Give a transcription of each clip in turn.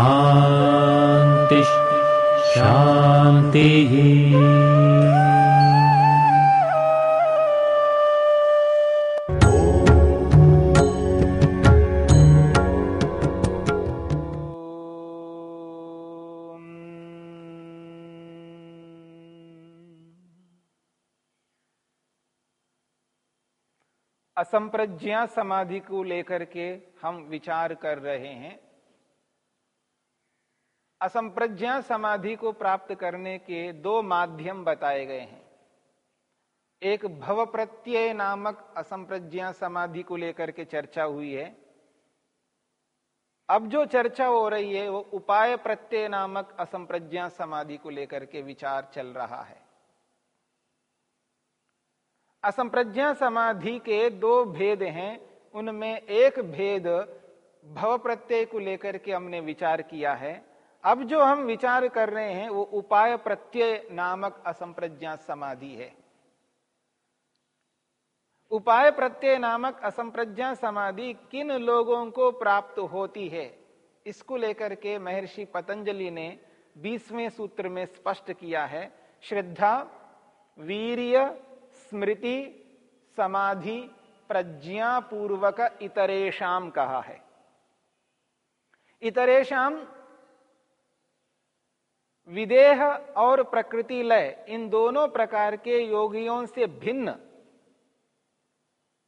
शान्तिः शान्तिः असंप्रज्ञा समाधि को लेकर के हम विचार कर रहे हैं। असंप्रज्ञा समाधि को प्राप्त करने के दो माध्यम बताए गए हैं। एक भव प्रत्यय नामक असंप्रज्ञा समाधि को लेकर के चर्चा हुई है। अब जो चर्चा हो रही है, वो उपाय प्रत्यय नामक असंप्रज्ञा समाधि को लेकर के विचार चल रहा है। असंप्रज्ञा समाधि के दो भेद हैं। उनमें एक भेद भव प्रत्यय को लेकर के हमने विचार किया है। अब जो हम विचार कर रहे हैं, वो उपाय प्रत्यय नामक असंप्रज्ञा समाधि है। उपाय प्रत्यय नामक असंप्रज्ञा समाधि किन लोगों को प्राप्त होती है, इसको लेकर के महर्षि पतंजलि ने बीसवें सूत्र में स्पष्ट किया है। श्रद्धा, वीर्य, स्मृति, समाधि प्रज्ञा पूर्वक इतरेशम कहा है। इतरेशम विदेह और प्रकृति लय, इन दोनों प्रकार के योगियों से भिन्न।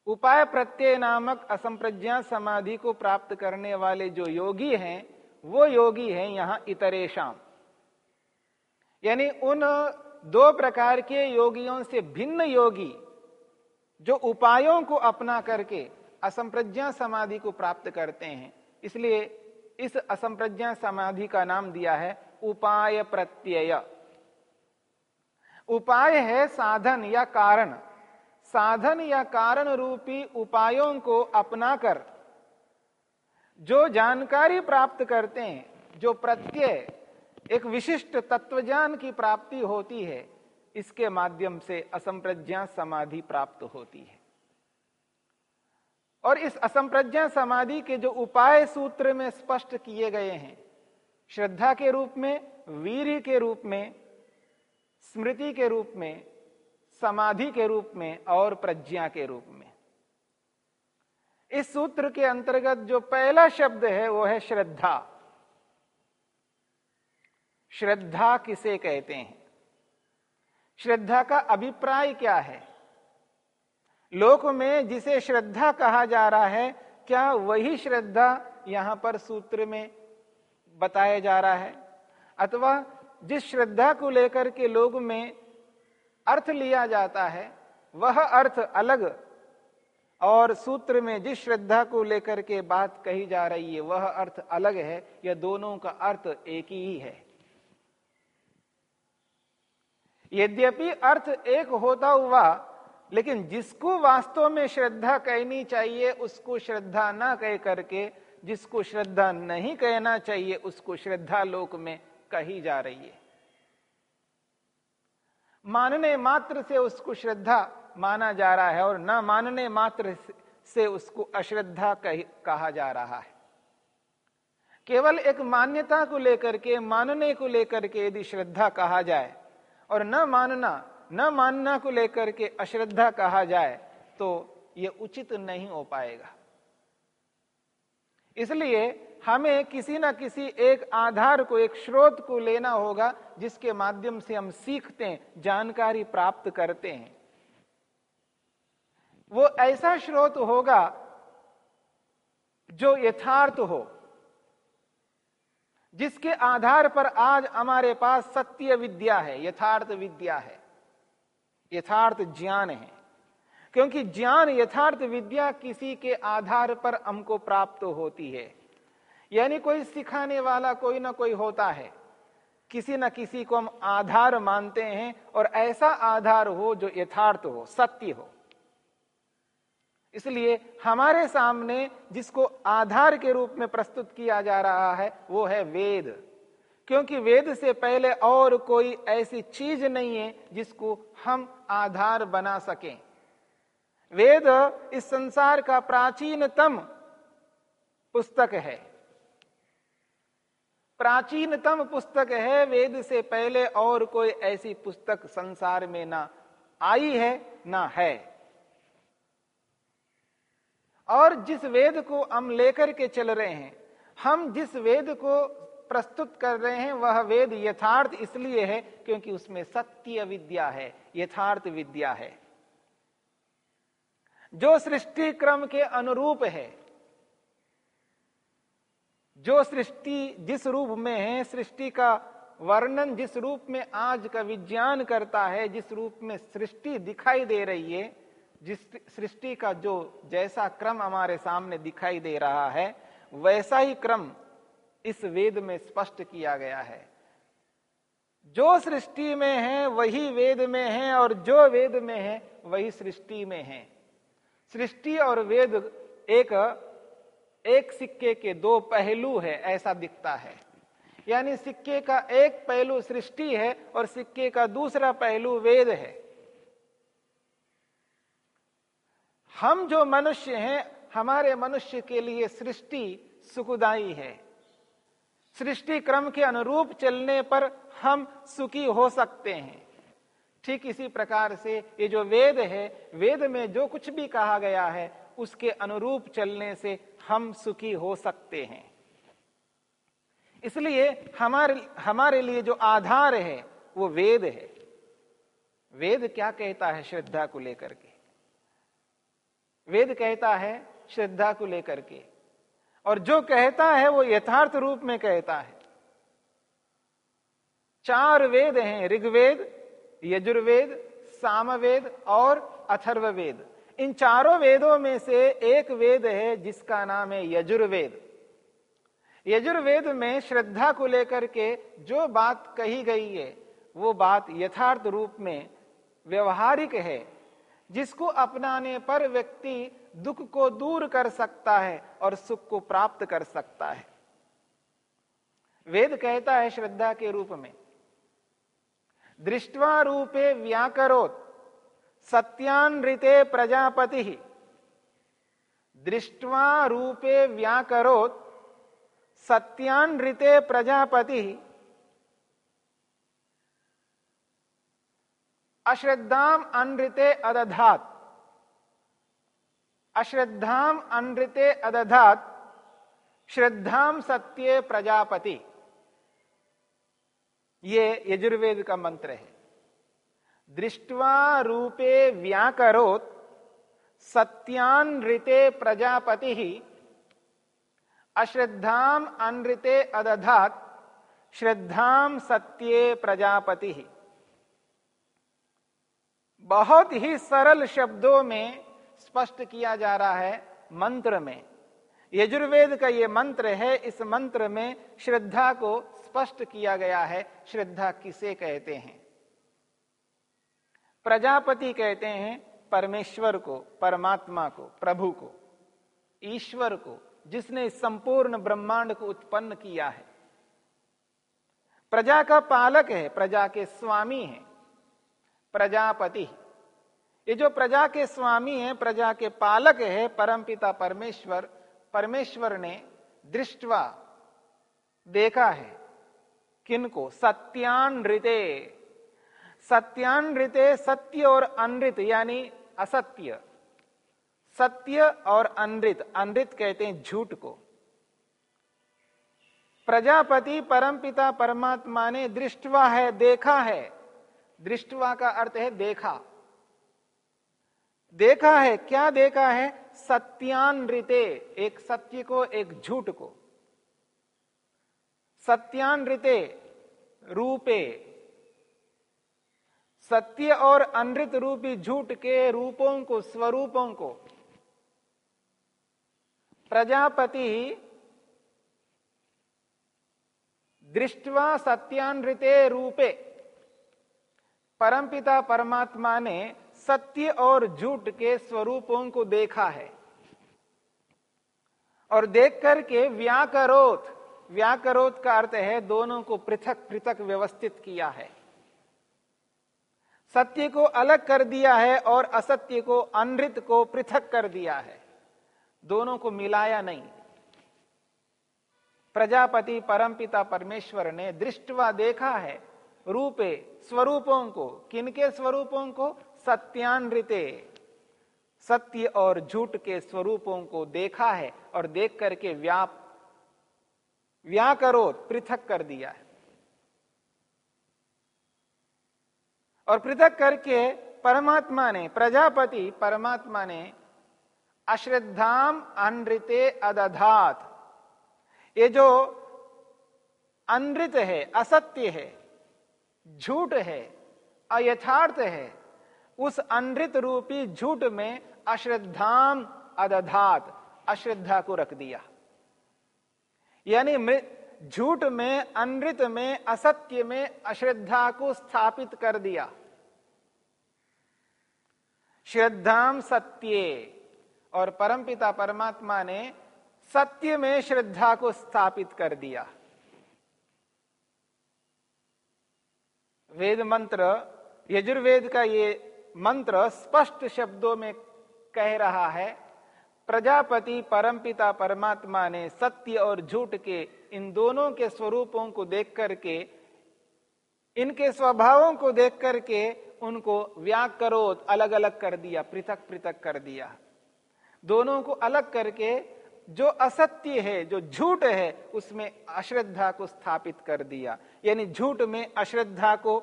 उपाय प्रत्यय नामक असंप्रज्ञा समाधि को प्राप्त करने वाले जो योगी हैं, वो योगी हैं यहाँ इतरेशम यानी उन दो प्रकार के योगियों से भिन्न योगी, जो उपायों को अपना करके असंप्रज्ञा समाधि को प्राप्त करते हैं। इसलिए इस असंप्रज्ञा समाधि का नाम दिया है उपाय प्रत्यय। उपाय है साधन या कारण। साधन या कारण रूपी उपायों को अपनाकर जो जानकारी प्राप्त करते हैं, जो प्रत्यय, एक विशिष्ट तत्वज्ञान की प्राप्ति होती है, इसके माध्यम से असंप्रज्ञा समाधि प्राप्त होती है। और इस असंप्रज्ञा समाधि के जो उपाय सूत्र में स्पष्ट किए गए हैं श्रद्धा के रूप में वीर के रूप में, स्मृति के रूप में, समाधि के रूप में और प्रज्ञा के रूप में। इस सूत्र के अंतर्गत जो पहला शब्द है, वो है श्रद्धा। श्रद्धा किसे कहते हैं? श्रद्धा का अभिप्राय क्या है? लोक में जिसे श्रद्धा कहा जा रहा है, क्या वही श्रद्धा यहाँ पर सूत्र में बताया जा रहा है। अथवा जिस श्रद्धा को लेकर के लोग में अर्थ लिया जाता है, वह अर्थ अलग। और सूत्र में जिस श्रद्धा को लेकर के बात कही जा रही है, वह अर्थ अलग है, या दोनों का अर्थ एक ही है। यद्यपि अर्थ एक होता हुआ, लेकिन जिसको वास्तव में श्रद्धा कहनी चाहिए, उसको श्रद्धा ना कह करके जिसको श्रद्धा नहीं कहना चाहिए, उसको श्रद्धा लोक में कही जा रही है। मानने मात्र से उसको श्रद्धा माना जा रहा है और न मानने मात्र से उसको अश्रद्धा कहा जा रहा है। केवल एक मान्यता को लेकर के, मानने को लेकर के यदि श्रद्धा कहा जाए और न मानना न मानना को लेकर के अश्रद्धा कहा जाए तो यह उचित नहीं हो पाएगा। इसलिए हमें किसी ना किसी एक आधार को, एक स्रोत को लेना होगा, जिसके माध्यम से हम सीखते हैं, जानकारी प्राप्त करते हैं। वो ऐसा स्रोत होगा जो यथार्थ हो, जिसके आधार पर आज हमारे पास सत्य विद्या है, यथार्थ विद्या है, यथार्थ ज्ञान है। क्योंकि ज्ञान यथार्थ विद्या किसी के आधार पर हमको प्राप्त होती है। यानी कोई सिखाने वाला कोई ना कोई होता है। किसी न किसी को हम आधार मानते हैं और ऐसा आधार हो जो यथार्थ हो, सत्य हो। इसलिए हमारे सामने जिसको आधार के रूप में प्रस्तुत किया जा रहा है, वो है वेद। क्योंकि वेद से पहले और कोई ऐसी चीज़ नहीं है जिसको हम आधार बना सकें। वेद इस संसार का प्राचीनतम पुस्तक है। प्राचीनतम पुस्तक है, वेद से पहले और कोई ऐसी पुस्तक संसार में ना आई है, ना है। और जिस वेद को हम लेकर के चल रहे हैं, हम जिस वेद को प्रस्तुत कर रहे हैं, वह वेद यथार्थ इसलिए है क्योंकि उसमें सत्य विद्या है, यथार्थ विद्या है। जो सृष्टि क्रम के अनुरूप है, जो सृष्टि जिस रूप में है, सृष्टि का वर्णन जिस रूप में आज का विज्ञान करता है, जिस रूप में सृष्टि दिखाई दे रही है, जिस सृष्टि का जो जैसा क्रम हमारे सामने दिखाई दे रहा है, वैसा ही क्रम इस वेद में स्पष्ट किया गया है। जो सृष्टि में है, वही वेद में है, और जो वेद में है, वही सृष्टि में है। सृष्टि और वेद एक एक सिक्के के दो पहलू है, ऐसा दिखता है। यानी सिक्के का एक पहलू सृष्टि है और सिक्के का दूसरा पहलू वेद है। हम जो मनुष्य हैं, हमारे मनुष्य के लिए सृष्टि सुखदाई है। सृष्टि क्रम के अनुरूप चलने पर हम सुखी हो सकते हैं। ठीक इसी प्रकार से ये जो वेद है, वेद में जो कुछ भी कहा गया है, उसके अनुरूप चलने से हम सुखी हो सकते हैं। इसलिए हमारे हमारे लिए जो आधार है, वो वेद है। वेद क्या कहता है श्रद्धा को लेकर के? वेद कहता है श्रद्धा को लेकर के। और जो कहता है, वो यथार्थ रूप में कहता है। चार वेद हैं, ऋग्वेद यजुर्वेद, सामवेद और अथर्ववेद। इन चारों वेदों में से एक वेद है, जिसका नाम है यजुर्वेद। यजुर्वेद में श्रद्धा को लेकर के जो बात कही गई है, वो बात यथार्थ रूप में व्यवहारिक है, जिसको अपनाने पर व्यक्ति दुख को दूर कर सकता है और सुख को प्राप्त कर सकता है। वेद कहता है श्रद्धा के रूप में। दृष्टवा रूपे व्याकरोत। सत्यानृते प्रजापति। दृष्टवा रूपे व्याकरोत। सत्यानृते प्रजापति। अश्रद्धाम अनृते अदधात। अश्रद्धाम अनृते अदधात। श्रद्धाम सत्य प्रजापति। ये यजुर्वेद का मंत्र है। दृष्टवा रूपे व्याकरोत सत्यानृते प्रजापति ही अश्रद्धाम अनृते अदधात श्रद्धाम सत्ये प्रजापति। ही बहुत ही सरल शब्दों में स्पष्ट किया जा रहा है मंत्र में। यजुर्वेद का ये मंत्र है, इस मंत्र में श्रद्धा को स्पष्ट किया गया है, श्रद्धा किसे कहते हैं? प्रजापति कहते हैं परमेश्वर को, परमात्मा को, प्रभु को, ईश्वर को, जिसने संपूर्ण ब्रह्मांड को उत्पन्न किया है। प्रजा का पालक है, प्रजा के स्वामी है, प्रजापति। ये जो प्रजा के स्वामी है, प्रजा के पालक है परमपिता परमेश्वर परमेश्वर ने दृष्टवा देखा है। किनको? सत्यानृते। सत्यानृते सत्य और अनृत, यानी असत्य। सत्य और अनृत अनृत कहते हैं झूठ को। प्रजापति परमपिता परमात्मा ने दृष्टवा है, देखा है। दृष्टवा का अर्थ है देखा। देखा है, क्या देखा है? सत्यानृते, एक सत्य को, एक झूठ को। सत्यानृते रूपे। सत्य और अनृत रूपी झूठ के रूपों को, स्वरूपों को। प्रजापति दृष्टवा सत्यानृते रूपे। परमपिता परमात्मा ने सत्य और झूठ के स्वरूपों को देखा है। और देख करके व्याकरोत व्याकरोत का अर्थ है दोनों को पृथक पृथक व्यवस्थित किया है। सत्य को अलग कर दिया है और असत्य को अनृत को पृथक कर दिया है। दोनों को मिलाया नहीं। प्रजापति परमपिता परमेश्वर ने दृष्टवा देखा है रूपे, स्वरूपों को। किनके स्वरूपों को? सत्यान्विते सत्य और झूठ के स्वरूपों को देखा है और देख करके व्याप व्याकरोत पृथक कर दिया है। और पृथक करके परमात्मा ने, प्रजापति परमात्मा ने अश्रद्धाम अनृते अदधात। ये जो अनृत है, असत्य है, झूठ है, अयथार्थ है, उस अनृत रूपी झूठ में अश्रद्धाम अदधात, अश्रद्धा को रख दिया। यानी झूठ में, अनृत में, असत्य में अश्रद्धा को स्थापित कर दिया। श्रद्धाम सत्य। और परमपिता परमात्मा ने सत्य में श्रद्धा को स्थापित कर दिया। वेद मंत्र, यजुर्वेद का ये मंत्र स्पष्ट शब्दों में कह रहा है प्रजापति परमपिता परमात्मा ने सत्य और झूठ के इन दोनों के स्वरूपों को देख करके, इनके स्वभावों को देख करके उनको व्याकरोत अलग अलग कर दिया पृथक पृथक कर दिया। दोनों को अलग करके जो असत्य है, जो झूठ है, उसमें अश्रद्धा को स्थापित कर दिया। यानी झूठ में अश्रद्धा को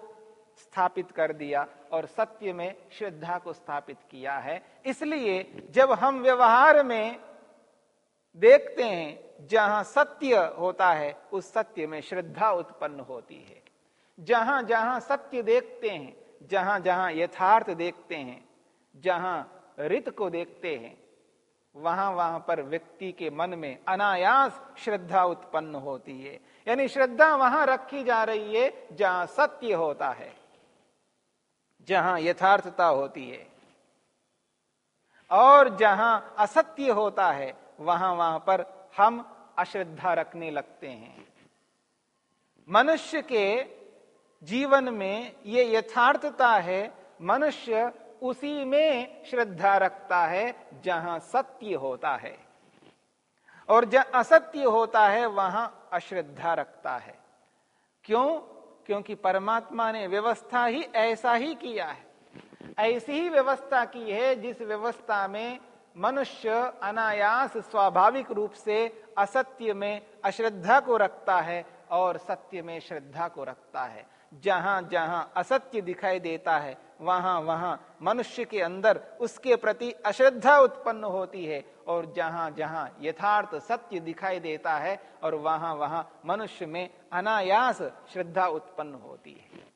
स्थापित कर दिया और सत्य में श्रद्धा को स्थापित किया है। इसलिए जब हम व्यवहार में देखते हैं, जहाँ सत्य होता है, उस सत्य में श्रद्धा उत्पन्न होती है। जहाँ जहाँ सत्य देखते हैं, जहाँ जहाँ यथार्थ देखते हैं, जहाँ रित को देखते हैं, वहाँ वहाँ पर व्यक्ति के मन में अनायास श्रद्धा उत्पन्न होती है। यानी श्रद्धा वहाँ रखी जा रही है जहाँ सत्य होता है। जहाँ यथार्थता होती है। और जहाँ असत्य होता है, वहाँ वहाँ पर हम अश्रद्धा रखने लगते हैं। मनुष्य के जीवन में ये यथार्थता है, मनुष्य उसी में श्रद्धा रखता है जहाँ सत्य होता है। और जहाँ असत्य होता है, वहाँ अश्रद्धा रखता है। क्यों? क्योंकि परमात्मा ने व्यवस्था ही ऐसा ही किया है। ऐसी ही व्यवस्था की है जिस व्यवस्था में मनुष्य अनायास स्वाभाविक रूप से असत्य में अश्रद्धा को रखता है और सत्य में श्रद्धा को रखता है। जहाँ जहाँ असत्य दिखाई देता है, वहाँ वहाँ मनुष्य के अंदर उसके प्रति अश्रद्धा उत्पन्न होती है और जहाँ जहाँ यथार्थ सत्य दिखाई देता है और वहाँ वहाँ मनुष्य में अनायास श्रद्धा उत्पन्न होती है।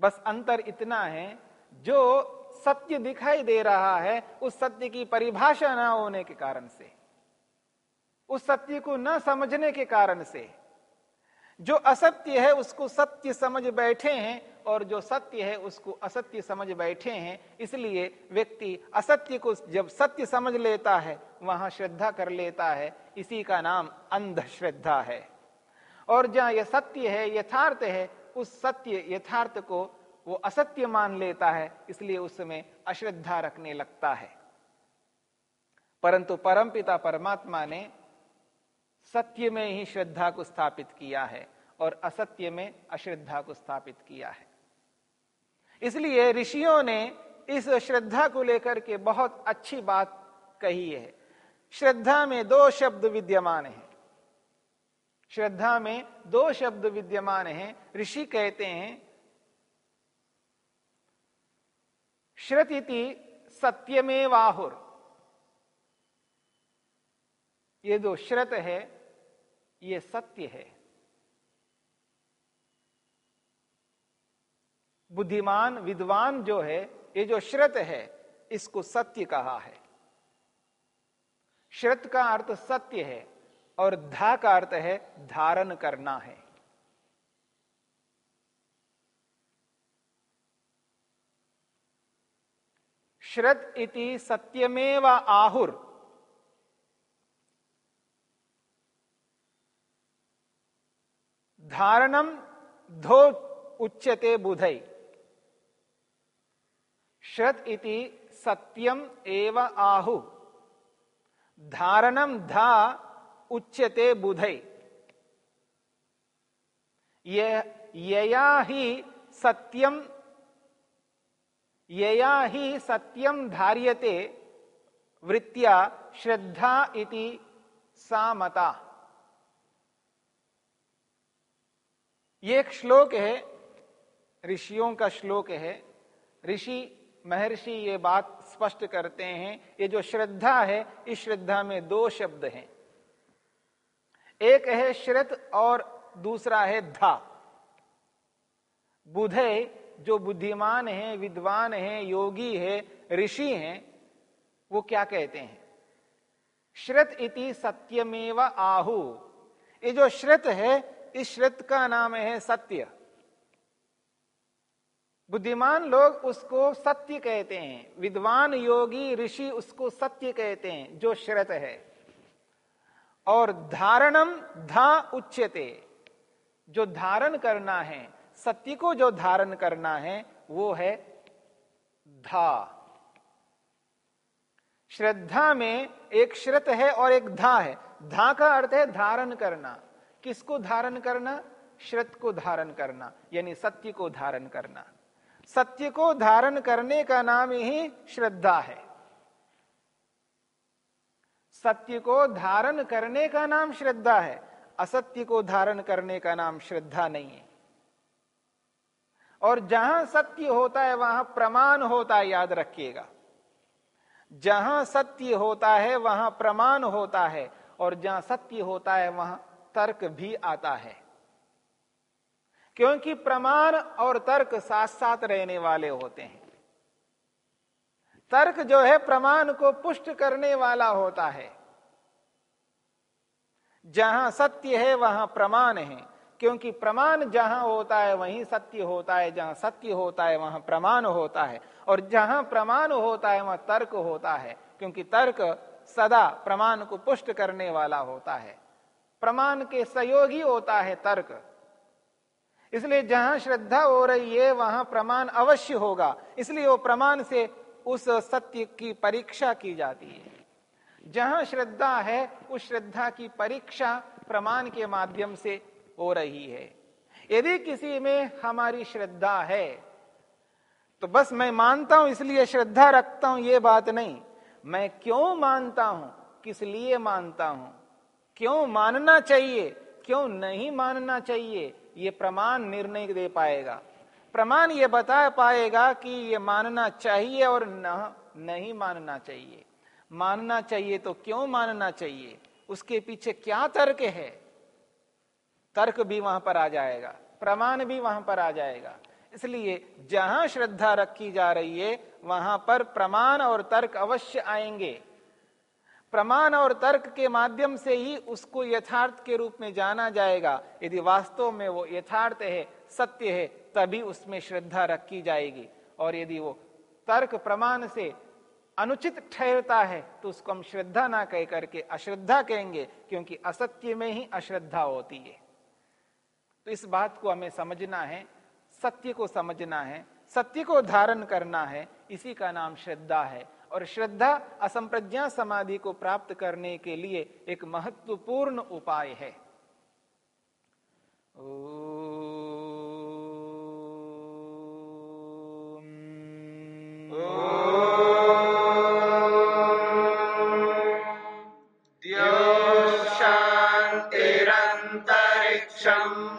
बस अंतर इतना है, जो सत्य दिखाई दे रहा है, उस सत्य की परिभाषा न होने के कारण से, उस सत्य को न समझने के कारण से जो असत्य है उसको सत्य समझ बैठे हैं और जो सत्य है उसको असत्य समझ बैठे हैं। इसलिए व्यक्ति असत्य को जब सत्य समझ लेता है, वहाँ श्रद्धा कर लेता है। इसी का नाम अंधश्रद्धा है। और जहाँ यह सत्य है, यथार्थ है, उस सत्य, यथार्थ को वो असत्य मान लेता है। इसलिए उसमें अश्रद्धा रखने लगता है। परंतु परमपिता परमात्मा ने सत्य में ही श्रद्धा को स्थापित किया है और असत्य में अश्रद्धा को स्थापित किया है। इसलिए ऋषियों ने इस श्रद्धा को लेकर के बहुत अच्छी बात कही है। श्रद्धा में दो शब्द विद्यमान है। श्रद्धा में दो शब्द विद्यमान हैं। ऋषि कहते हैं श्रुति सत्यमेवाहुर। ये जो श्रत है ये सत्य है। बुद्धिमान, विद्वान जो है, ये जो श्रत है, इसको सत्य कहा है। श्रत का अर्थ सत्य है और धा का अर्थ है धारण करना है। श्रत इति सत्यमेव आहुर। धारणम धो उच्यते बुधई श्रत इति सत्यम एव आहु। धारणम धा उच्यते बुधई यया ही सत्यम यया ही सत्यम धार्यते वृत्तिया श्रद्धा इति सामता ये एक श्लोक है, ऋषियों का श्लोक है। ऋषि, महर्षि ये बात स्पष्ट करते हैं। ये जो श्रद्धा है, इस श्रद्धा में दो शब्द हैं। एक है श्रत और दूसरा है धा। बुधे जो बुद्धिमान है, विद्वान है, योगी है, ऋषि हैं, वो क्या कहते हैं? श्रत इति सत्यमेव आहु। ये जो श्रत है इस श्रत का नाम है सत्य। बुद्धिमान लोग उसको सत्य कहते हैं। विद्वान योगी ऋषि उसको सत्य कहते हैं, जो श्रत है। और धारणम धा उच्यते। जो धारण करना है, सत्य को जो धारण करना है, वो है धा। श्रद्धा में एक श्रत है और एक धा है। धा का अर्थ है धारण करना। किसको धारण करना? श्रत को धारण करना, यानी सत्य को धारण करना। सत्य को धारण करने का नाम ही श्रद्धा है। सत्य को धारण करने का नाम श्रद्धा है, असत्य को धारण करने का नाम श्रद्धा नहीं है। और जहाँ सत्य होता है, वहाँ प्रमाण होता है, याद रखिएगा। जहाँ सत्य होता है, वहाँ प्रमाण होता है, और जहाँ सत्य होता है, वहाँ तर्क भी आता है। क्योंकि प्रमाण और तर्क साथ साथ रहने वाले होते हैं। तर्क जो है, प्रमाण को पुष्ट करने वाला होता है। जहाँ सत्य है, वहाँ प्रमाण है। क्योंकि प्रमाण जहाँ होता है, वहीं सत्य होता है। जहाँ सत्य होता है, वहाँ प्रमाण होता है। और जहाँ प्रमाण होता है, वहाँ तर्क होता है। क्योंकि तर्क सदा प्रमाण को पुष्ट करने वाला होता है। प्रमाण के सहयोगी होता है तर्क। इसलिए जहाँ श्रद्धा हो रही है, वहाँ प्रमाण अवश्य होगा। इसलिए वो प्रमाण से उस सत्य की परीक्षा की जाती है। जहाँ श्रद्धा है, उस श्रद्धा की परीक्षा प्रमाण के माध्यम से हो रही है। यदि किसी में हमारी श्रद्धा है तो बस मैं मानता हूँ, इसलिए श्रद्धा रखता हूँ, ये बात नहीं। मैं क्यों मानता हूँ? किस लिए मानता हूँ? क्यों मानना चाहिए? क्यों नहीं मानना चाहिए? ये प्रमाण निर्णय दे पाएगा। प्रमाण ये बता पाएगा कि ये मानना चाहिए और न, नहीं मानना चाहिए। मानना चाहिए तो क्यों मानना चाहिए? उसके पीछे क्या तर्क है? तर्क भी वहाँ पर आ जाएगा। प्रमाण भी वहाँ पर आ जाएगा। इसलिए जहाँ श्रद्धा रखी जा रही है वहाँ पर प्रमाण और तर्क अवश्य आएँगे। प्रमाण और तर्क के माध्यम से ही उसको यथार्थ के रूप में जाना जाएगा। यदि वास्तव में वो यथार्थ है, सत्य है, तभी उसमें श्रद्धा रखी जाएगी। और यदि वो तर्क प्रमाण से अनुचित ठहरता है तो उसको हम श्रद्धा ना कह करके अश्रद्धा कहेंगे, क्योंकि असत्य में ही अश्रद्धा होती है। तो इस बात को हमें समझना है, सत्य को समझना है, सत्य को धारण करना है, इसी का नाम श्रद्धा है। और श्रद्धा, असंप्रज्ञा, समाधि को प्राप्त करने के लिए एक महत्वपूर्ण उपाय है।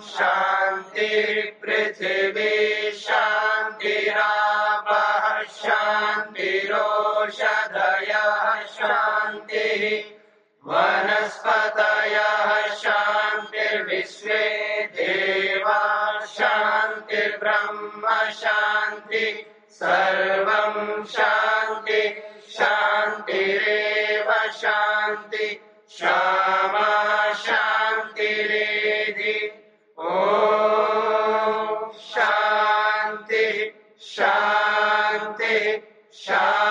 शांति पृथ्वी शांतिरापः वनस्पतयः शान्तिर्विश्वे देवा, शान्तिर्ब्रह्म, शान्ति सर्वं शान्ति, शान्तिरेव शान्ति, क्षमा शान्तिरेधि। ॐ शान्ति शान्ति शान्ति।